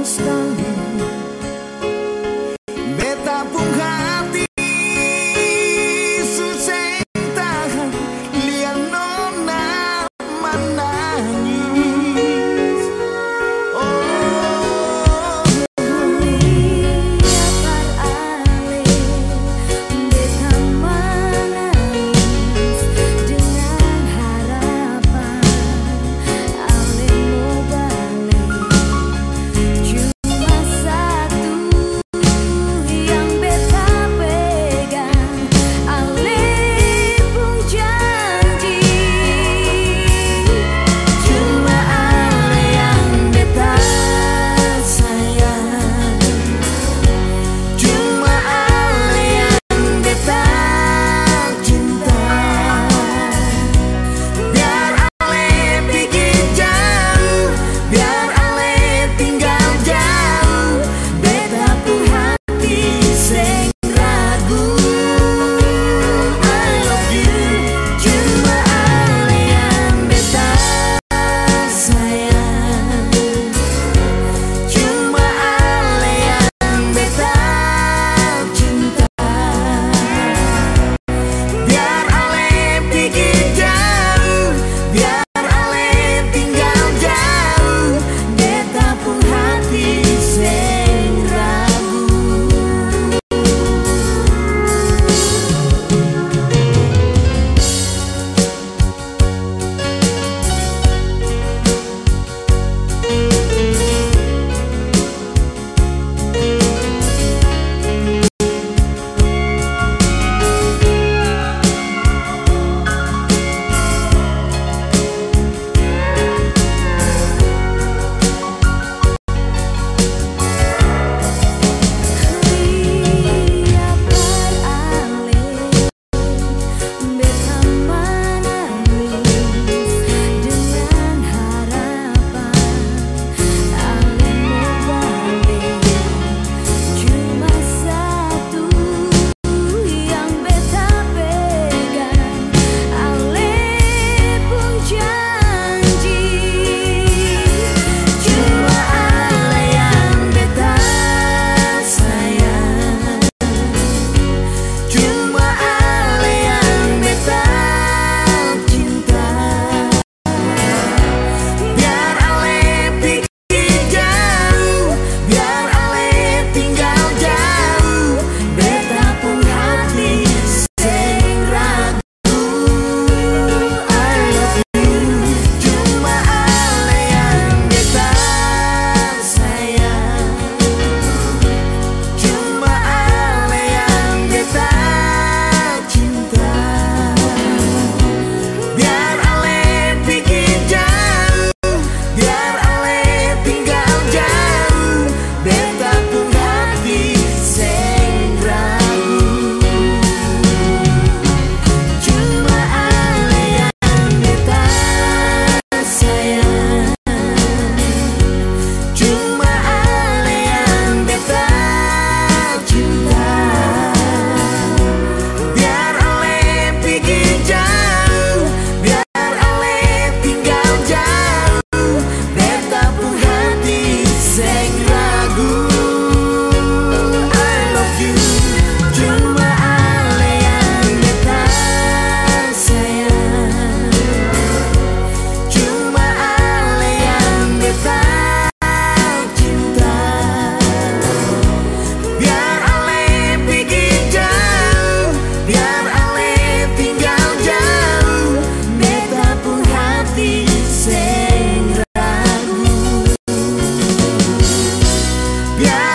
hasta Yeah.